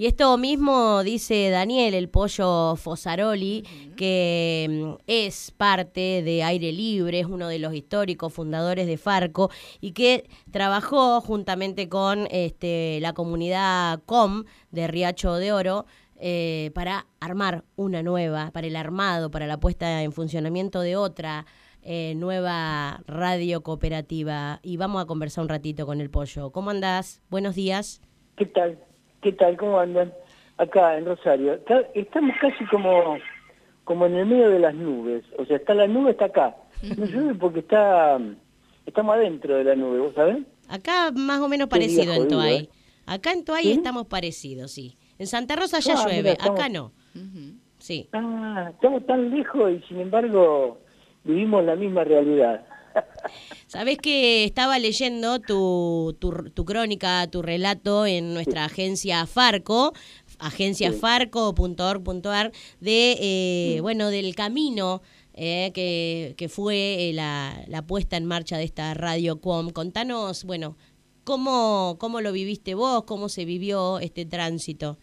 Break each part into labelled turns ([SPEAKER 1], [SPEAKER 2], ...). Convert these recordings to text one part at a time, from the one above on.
[SPEAKER 1] Y esto mismo dice Daniel, el pollo Fosaroli, que mm, es parte de Aire Libre, es uno de los históricos fundadores de Farco y que trabajó juntamente con este, la comunidad COM de Riacho de Oro eh, para armar una nueva, para el armado, para la puesta en funcionamiento de otra eh, nueva radio cooperativa. Y vamos a conversar un ratito con el pollo. ¿Cómo andás? Buenos días.
[SPEAKER 2] ¿Qué tal? ¿Qué tal? ¿Cómo andan? Acá en Rosario. Estamos casi como, como en el medio de las nubes. O sea, está la nube, está acá. No llueve porque está, estamos adentro de la nube, ¿vos sabés?
[SPEAKER 1] Acá más o menos parecido en Toay. ¿eh? Acá en Toay estamos parecidos, sí. En Santa Rosa ya ah, llueve, acá no. Sí.
[SPEAKER 2] Ah, estamos tan lejos y sin embargo vivimos la misma realidad.
[SPEAKER 1] Sabes que estaba leyendo tu, tu, crónica, tu relato en nuestra agencia Farco, agenciafarco.org.ar, de, eh, bueno, del camino eh, que, que, fue eh, la, la, puesta en marcha de esta Radio Com. Contanos, bueno, ¿cómo, cómo lo viviste vos, cómo se vivió este tránsito.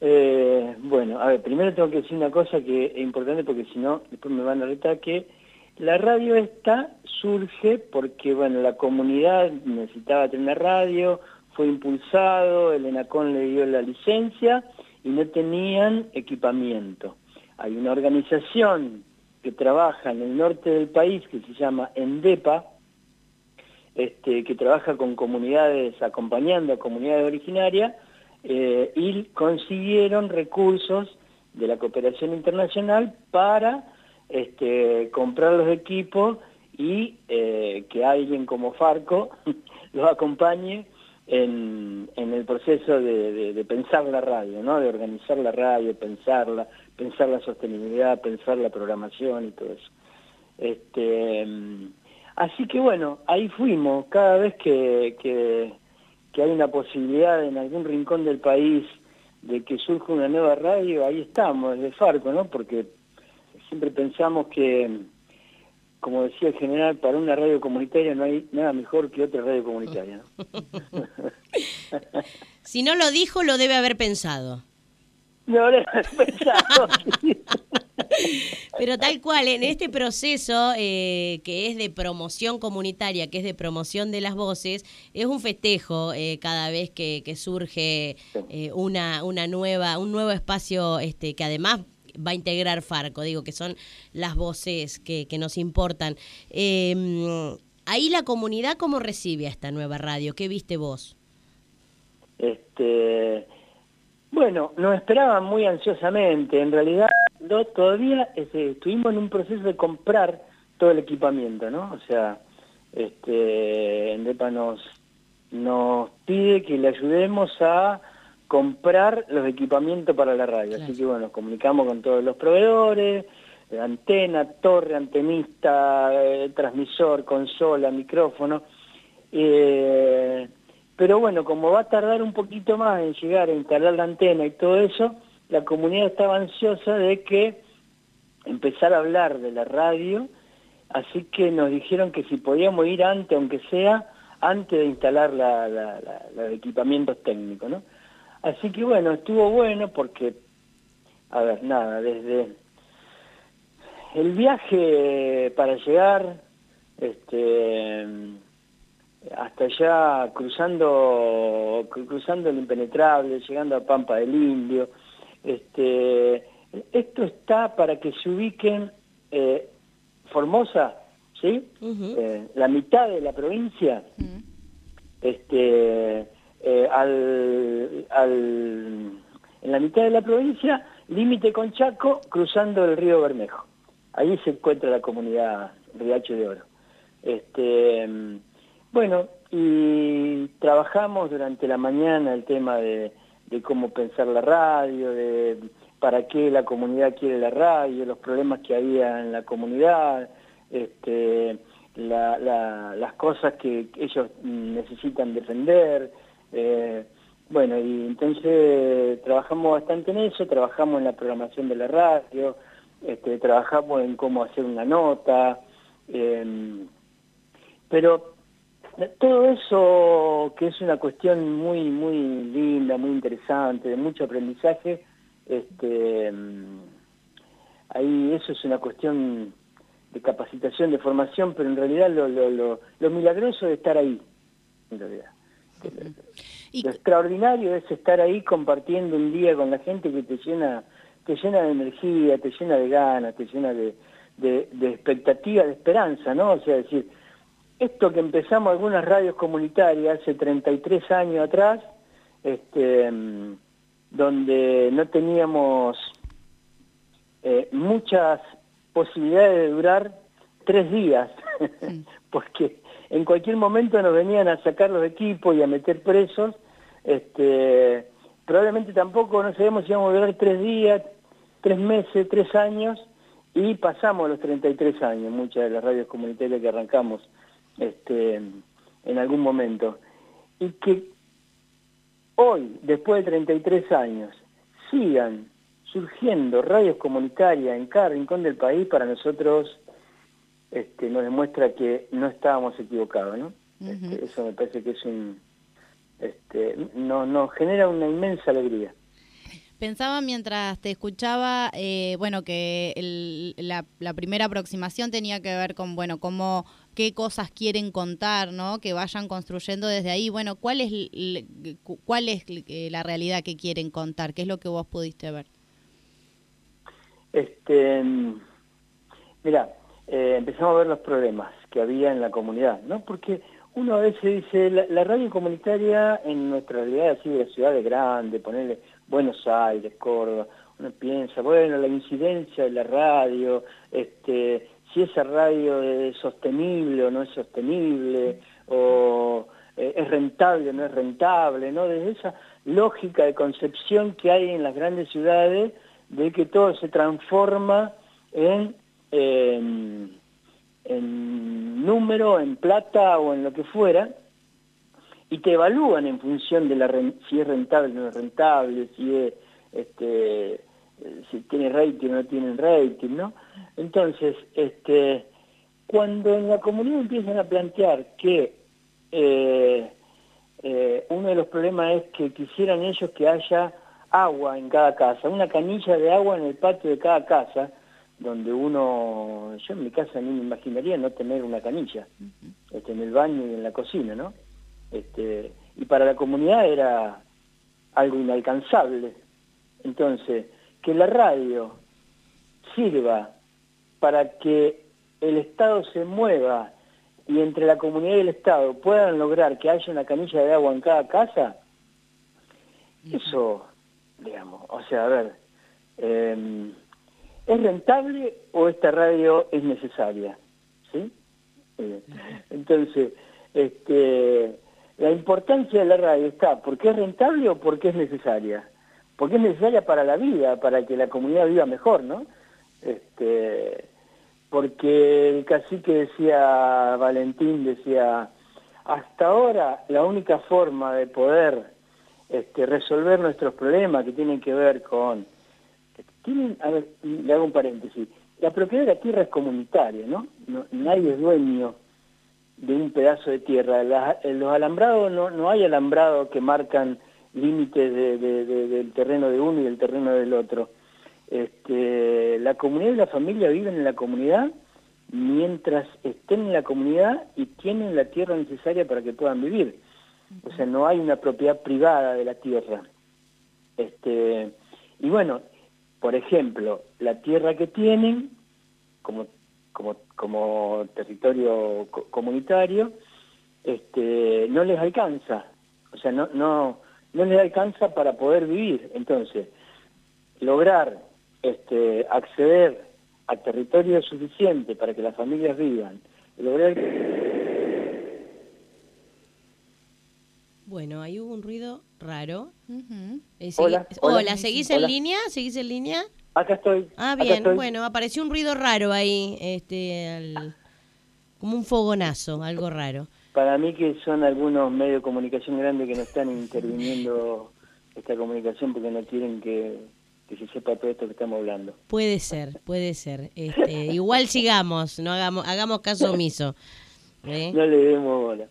[SPEAKER 2] bueno, a ver, primero tengo que decir una cosa que es importante porque si no, después me van a retar que la radio esta surge porque, bueno, la comunidad necesitaba tener radio, fue impulsado, el ENACON le dio la licencia y no tenían equipamiento. Hay una organización que trabaja en el norte del país que se llama ENDEPA, este, que trabaja con comunidades, acompañando a comunidades originarias, eh, y consiguieron recursos de la cooperación internacional para este, comprar los equipos y eh, que alguien como Farco los acompañe en, el proceso de, pensar la radio, ¿no? de organizar la radio, pensarla, pensar la sostenibilidad, pensar la programación y todo eso. Este, así que bueno, ahí fuimos, cada vez que, que, que hay una posibilidad en algún rincón del país de que surja una nueva radio, ahí estamos, desde Farco, ¿no? Porque siempre pensamos que, como decía el general, para una radio comunitaria no hay nada mejor que otra radio comunitaria.
[SPEAKER 1] si no lo dijo, lo debe haber pensado.
[SPEAKER 2] No, lo debe haber pensado.
[SPEAKER 1] Pero tal cual, en este proceso eh, que es de promoción comunitaria, que es de promoción de las voces, es un festejo eh, cada vez que, surge eh, una, una nueva, un nuevo espacio este, que además va a integrar Farco, digo que son las voces que, nos importan. Em, ahí la comunidad, ¿cómo recibe a esta nueva radio? ¿Qué viste vos?
[SPEAKER 2] Este, bueno, nos esperaban muy ansiosamente. En realidad, todavía este, estuvimos en un proceso de comprar todo el equipamiento, ¿no? O sea, este, Endepa nos pide que le ayudemos a comprar los equipamientos para la radio. Así que bueno, nos comunicamos con todos los proveedores, eh, antena, torre, antenista, eh, transmisor, consola, micrófono. Eh, pero bueno, como va a tardar un poquito más en llegar a instalar la antena y todo eso, la comunidad estaba ansiosa de que empezar a hablar de la radio, así que nos dijeron que si podíamos ir antes, aunque sea, antes de instalar los equipamientos técnicos, ¿no? Así que bueno, estuvo bueno porque, a ver, nada, desde el viaje para llegar este, hasta allá cruzando, cruzando el impenetrable, llegando a Pampa del Indio, este, esto está para que se ubiquen eh, Formosa, ¿sí? Eh, la mitad de la provincia, este, eh, al, en la mitad de la provincia, límite con Chaco, cruzando el río Bermejo. Ahí se encuentra la comunidad Riacho de Oro. Este, bueno, y trabajamos durante la mañana el tema de, cómo pensar la radio, de para qué la comunidad quiere la radio, los problemas que había en la comunidad, este, las cosas que ellos necesitan defender, eh, bueno, y entonces trabajamos bastante en eso, trabajamos en la programación de la radio, este, trabajamos en cómo hacer una nota, em, pero todo eso que es una cuestión muy muy linda, muy interesante, de mucho aprendizaje, este, mm, ahí eso es una cuestión de capacitación, de formación, pero en realidad lo, lo, lo, milagroso de estar ahí, en realidad. Lo extraordinario es estar ahí compartiendo un día con la gente que te llena, te llena de energía, te llena de ganas, te llena de, de, de expectativa, de esperanza, ¿no? O sea, decir, esto que empezamos algunas radios comunitarias hace 33 años atrás, este, donde no teníamos eh, muchas posibilidades de durar tres días, porque en cualquier momento nos venían a sacar los equipos y a meter presos, este, probablemente tampoco no sabíamos si íbamos a durar tres días, tres meses, tres años, y pasamos los 33 años, muchas de las radios comunitarias que arrancamos este, en algún momento. Y que hoy, después de 33 años, sigan surgiendo radios comunitarias en cada rincón del país, para nosotros este, nos demuestra que no estábamos equivocados, ¿no? Este, eso me parece que es un... Este, no, nos genera una inmensa alegría.
[SPEAKER 3] Pensaba mientras te escuchaba, eh, bueno, que la, la, primera aproximación tenía que ver con, bueno, cómo qué cosas quieren contar, ¿no? Que vayan construyendo desde ahí. Bueno, ¿cuál es, cuál es eh, la realidad que quieren contar? ¿Qué es lo que vos pudiste ver?
[SPEAKER 2] Este, mira, eh, empezamos a ver los problemas que había en la comunidad, ¿no? Porque uno a veces dice, la, radio comunitaria en nuestra realidad así de ciudades grandes, ponerle Buenos Aires, Córdoba, uno piensa, bueno, la incidencia de la radio, este, si esa radio es sostenible o no es sostenible, o eh, es rentable o no es rentable, ¿no? Desde esa lógica de concepción que hay en las grandes ciudades de que todo se transforma en, en, número, en plata o en lo que fuera, y te evalúan en función de la si es rentable o no es rentable, si es este si tiene rating o no tiene rating, ¿no? Entonces, este, cuando en la comunidad empiezan a plantear que eh, eh, uno de los problemas es que quisieran ellos que haya agua en cada casa, una canilla de agua en el patio de cada casa, donde uno, yo en mi casa ni me imaginaría no tener una canilla, este, en el baño y en la cocina, ¿no? Este, y para la comunidad era algo inalcanzable. Entonces, que la radio sirva para que el Estado se mueva y entre la comunidad y el Estado puedan lograr que haya una canilla de agua en cada casa, eso, digamos, o sea, a ver, em, ¿es rentable o esta radio es necesaria? ¿Sí? Eh, entonces, este, la importancia de la radio está, ¿porque es rentable o porque es necesaria? porque es necesaria para la vida, para que la comunidad viva mejor, ¿no? Este, porque el cacique decía, Valentín decía, hasta ahora la única forma de poder este, resolver nuestros problemas que tienen que ver con, tienen, a ver, le hago un paréntesis, la propiedad de la tierra es comunitaria, ¿no? nadie es dueño de un pedazo de tierra. los alambrados, no, no hay alambrados que marcan límites de, del terreno de uno y del terreno del otro. Este, la comunidad y la familia viven en la comunidad mientras estén en la comunidad y tienen la tierra necesaria para que puedan vivir. O sea, no hay una propiedad privada de la tierra. Este, y bueno, por ejemplo, la tierra que tienen como, como, como territorio comunitario este, no les alcanza. O sea, no, no, no les alcanza para poder vivir. Entonces, lograr este, acceder a territorio suficiente para que las familias vivan, lograr...
[SPEAKER 1] Bueno, ahí hubo un ruido raro.
[SPEAKER 2] Eh, hola,
[SPEAKER 1] hola, ¿seguís en línea? ¿Seguís en línea?
[SPEAKER 2] Acá estoy.
[SPEAKER 1] Ah, bien, bueno, apareció un ruido raro ahí, este, como un fogonazo, algo raro
[SPEAKER 2] para mí que son algunos medios de comunicación grandes que no están interviniendo esta comunicación porque no quieren que, se sepa todo esto que estamos hablando.
[SPEAKER 1] Puede ser, puede ser. Este, igual sigamos, no hagamos, hagamos caso omiso.
[SPEAKER 2] ¿eh? No le demos bola.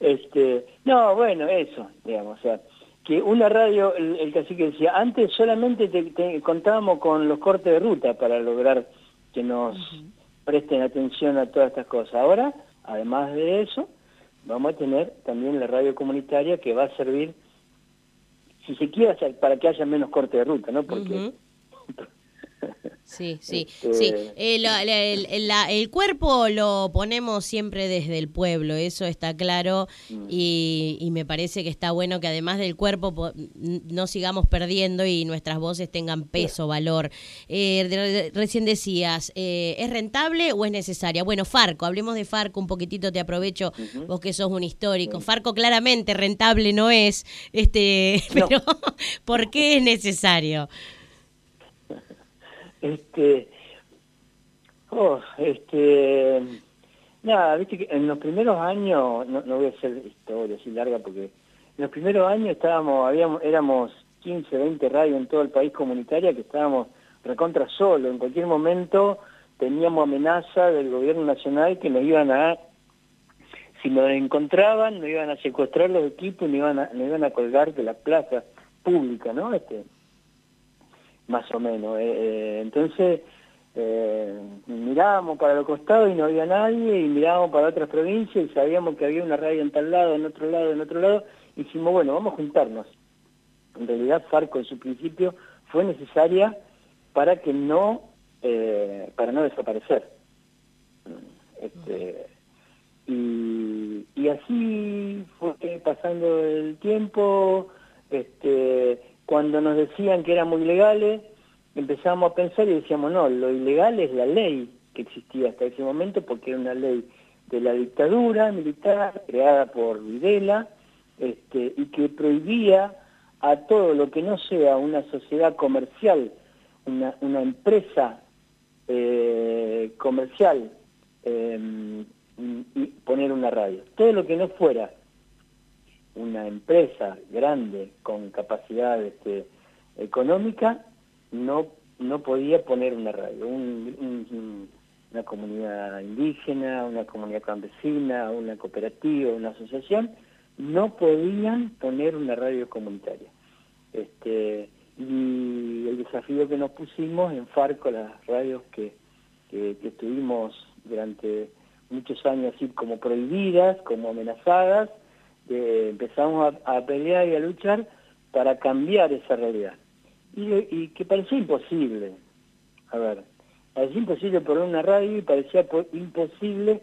[SPEAKER 2] Este, no, bueno, eso, digamos, o sea, que una radio, el, cacique decía, antes solamente te, contábamos con los cortes de ruta para lograr que nos presten atención a todas estas cosas. Ahora, además de eso, vamos a tener también la radio comunitaria que va a servir, si se quiere, para que haya menos corte de ruta, ¿no? Porque
[SPEAKER 1] sí, sí. Este, eh, el, cuerpo lo ponemos siempre desde el pueblo, eso está claro mm. y, me parece que está bueno que además del cuerpo no sigamos perdiendo y nuestras voces tengan peso, valor. Eh, recién decías, eh, ¿es rentable o es necesaria? Bueno, Farco, hablemos de Farco un poquitito, te aprovecho, vos que sos un histórico. Farco claramente rentable no es, este, pero ¿por qué es necesario?
[SPEAKER 2] Este, oh, este, nada, viste que en los primeros años, no, voy a hacer historia así larga porque en los primeros años estábamos, habíamos, éramos 15, 20 radios en todo el país comunitaria que estábamos recontra solo, en cualquier momento teníamos amenaza del gobierno nacional que nos iban a, si nos encontraban, nos iban a secuestrar los equipos y nos iban a, nos iban a colgar de la plaza pública, ¿no? Este, más o menos. Eh, eh, entonces, eh, mirábamos para los costados y no había nadie, y mirábamos para otras provincias y sabíamos que había una radio en tal lado, en otro lado, en otro lado, y dijimos, bueno, vamos a juntarnos. En realidad, Farco en su principio fue necesaria para que no, para no desaparecer. Este, y, y así fue pasando el tiempo, este, cuando nos decían que éramos ilegales, empezamos a pensar y decíamos, no, lo ilegal es la ley que existía hasta ese momento, porque era una ley de la dictadura militar creada por Videla, este, y que prohibía a todo lo que no sea una sociedad comercial, una, una empresa eh, comercial, eh, poner una radio. Todo lo que no fuera una empresa grande con capacidad este, económica no, no podía poner una radio. una comunidad indígena, una comunidad campesina, una cooperativa, una asociación, no podían poner una radio comunitaria. Este, y el desafío que nos pusimos en Farco, las radios que, que, que estuvimos durante muchos años así como prohibidas, como amenazadas, empezamos a, pelear y a luchar para cambiar esa realidad. Y, que parecía imposible. A ver, parecía imposible poner una radio y parecía imposible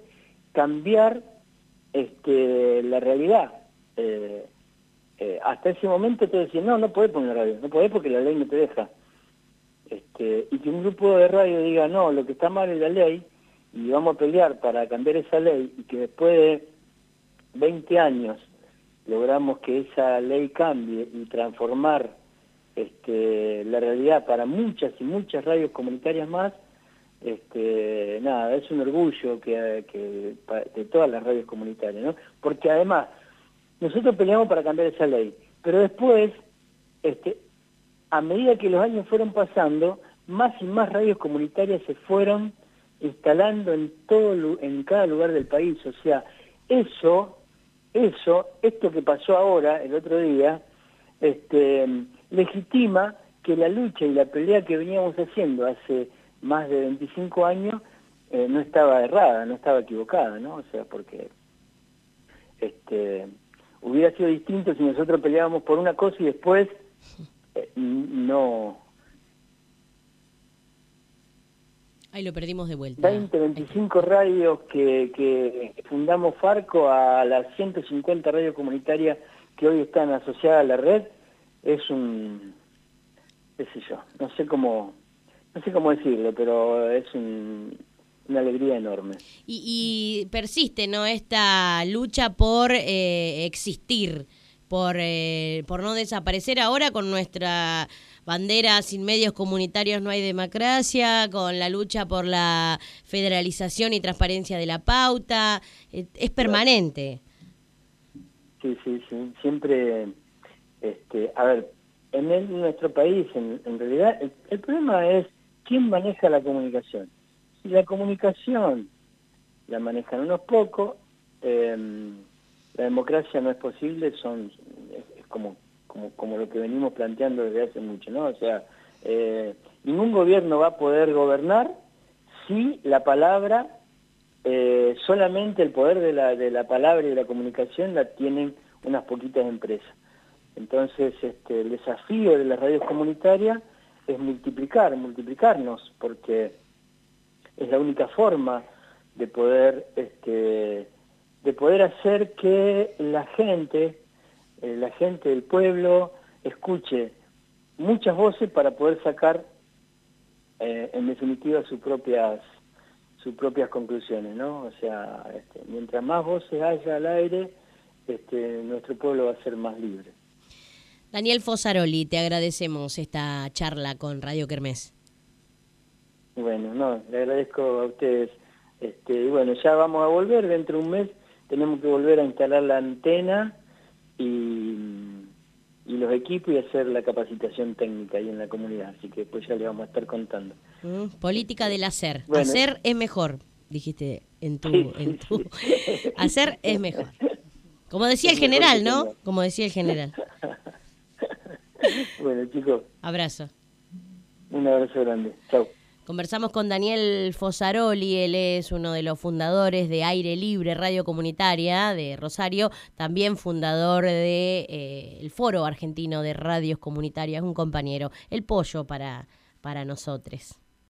[SPEAKER 2] cambiar este, la realidad. Eh, eh, hasta ese momento te decían, no, no podés poner radio, no podés porque la ley no te deja. Este, y que un grupo de radio diga, no, lo que está mal es la ley, y vamos a pelear para cambiar esa ley, y que después de 20 años logramos que esa ley cambie y transformar este, la realidad para muchas y muchas radios comunitarias más, este, nada, es un orgullo que, que, de todas las radios comunitarias, ¿no? Porque además, nosotros peleamos para cambiar esa ley, pero después, este, a medida que los años fueron pasando, más y más radios comunitarias se fueron instalando en todo en cada lugar del país, o sea, eso eso, esto que pasó ahora, el otro día, este, legitima que la lucha y la pelea que veníamos haciendo hace más de 25 años eh, no estaba errada, no estaba equivocada, ¿no? O sea, porque este, hubiera sido distinto si nosotros peleábamos por una cosa y después eh, no,
[SPEAKER 1] Ahí lo perdimos de vuelta.
[SPEAKER 2] 20, 25 radios que, que fundamos Farco a las 150 radios comunitarias que hoy están asociadas a la red, es un, qué sé yo, no sé cómo, no sé cómo decirlo, pero es una alegría enorme.
[SPEAKER 1] Y, persiste, ¿no? Esta lucha por eh, existir, por, eh, por no desaparecer ahora con nuestra bandera sin medios comunitarios no hay democracia, con la lucha por la federalización y transparencia de la pauta, eh, es permanente.
[SPEAKER 2] Sí, sí, sí, siempre, este, a ver, en, nuestro país, en, realidad, el, problema es quién maneja la comunicación. Si la comunicación la manejan unos pocos, em, la democracia no es posible, son es, como, como, como lo que venimos planteando desde hace mucho, ¿no? O sea, eh, ningún gobierno va a poder gobernar si la palabra, eh, solamente el poder de la, de la palabra y de la comunicación la tienen unas poquitas empresas. Entonces, este, el desafío de las radios comunitarias es multiplicar, multiplicarnos, porque es la única forma de poder, este, de poder hacer que la gente, eh, la gente del pueblo, escuche muchas voces para poder sacar, eh, en definitiva, sus propias sus propias conclusiones, ¿no? O sea, este, mientras más voces haya al aire, este, nuestro pueblo va a ser más libre.
[SPEAKER 1] Daniel Fosaroli, te agradecemos esta charla con Radio Kermés.
[SPEAKER 2] Bueno, no, le agradezco a ustedes. Este, y bueno, ya vamos a volver, dentro de un mes tenemos que volver a instalar la antena y, los equipos y hacer la capacitación técnica ahí en la comunidad, así que pues ya le vamos a estar contando.
[SPEAKER 1] Mm, política del hacer. hacer es mejor, dijiste en tu... en tu... hacer es mejor. Como decía el general, ¿no? Como decía el general.
[SPEAKER 2] bueno, chicos.
[SPEAKER 1] Abrazo.
[SPEAKER 2] Un abrazo grande. Chao.
[SPEAKER 1] Conversamos con Daniel Fosaroli, él es uno de los fundadores de Aire Libre Radio Comunitaria de Rosario, también fundador de eh, el Foro Argentino de Radios Comunitarias, un compañero, el pollo para, para nosotros.